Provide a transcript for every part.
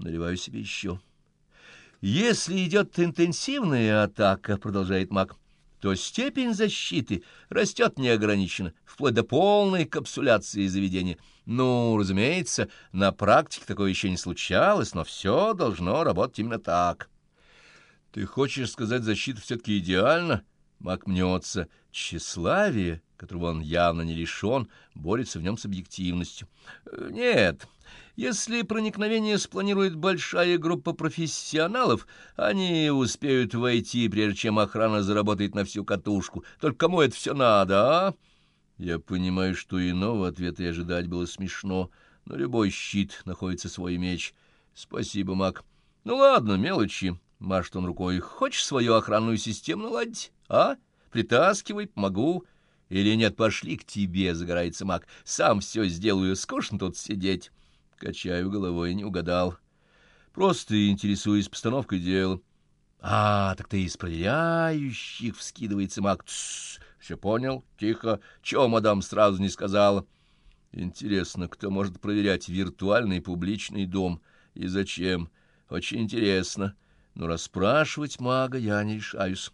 Наливаю себе еще. Если идет интенсивная атака, продолжает маг, то степень защиты растет неограниченно, вплоть до полной капсуляции заведения. Ну, разумеется, на практике такое еще не случалось, но все должно работать именно так. Ты хочешь сказать, защита все-таки идеальна? Маг мнется. Тщеславие, которого он явно не лишен, борется в нем с объективностью. Э, нет, если проникновение спланирует большая группа профессионалов, они успеют войти, прежде чем охрана заработает на всю катушку. Только кому это все надо, а? Я понимаю, что иного ответа и ожидать было смешно, но любой щит находится свой меч. Спасибо, Мак. Ну ладно, мелочи. Машет он рукой. Хочешь свою охранную систему наладить, а? Притаскивай, помогу. Или нет, пошли к тебе, загорается Мак. Сам все сделаю, скучно тут сидеть. Качаю головой, не угадал. Просто интересуюсь постановкой дела. А, так ты из проверяющих, вскидывается Мак. Все понял, тихо. Чего мадам сразу не сказала? Интересно, кто может проверять виртуальный публичный дом и зачем? Очень интересно но расспрашивать мага я не решаюсь.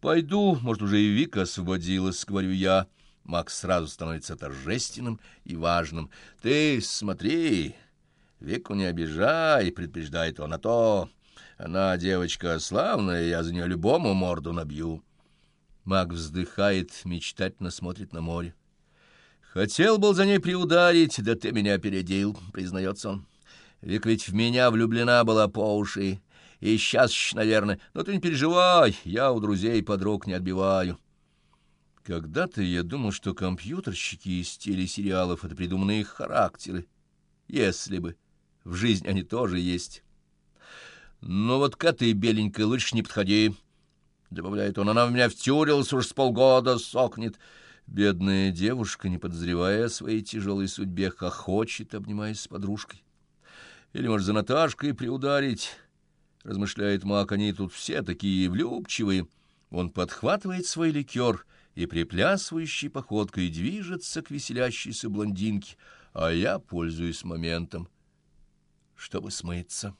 Пойду, может, уже и Вика освободилась, говорю я. Маг сразу становится торжественным и важным. Ты смотри, Вику не обижай, предупреждает он, а то она девочка славная, я за нее любому морду набью. Маг вздыхает, мечтательно смотрит на море. Хотел был за ней приударить, да ты меня опередил, признается он. Вик ведь в меня влюблена была по уши, и сейчас наверное. Но ты не переживай, я у друзей подруг не отбиваю. Когда-то я думал, что компьютерщики из телесериалов — это придуманные характеры. Если бы. В жизни они тоже есть. Но вот к этой беленькой лучше не подходи, — добавляет он. Она в меня втюрилась уж с полгода, сохнет. Бедная девушка, не подозревая о своей тяжелой судьбе, хохочет, обнимаясь с подружкой. Или, может, за Наташкой приударить... — размышляет маг, — они тут все такие влюбчивые. Он подхватывает свой ликер и приплясывающей походкой движется к веселящейся блондинке, а я пользуюсь моментом, чтобы смыться.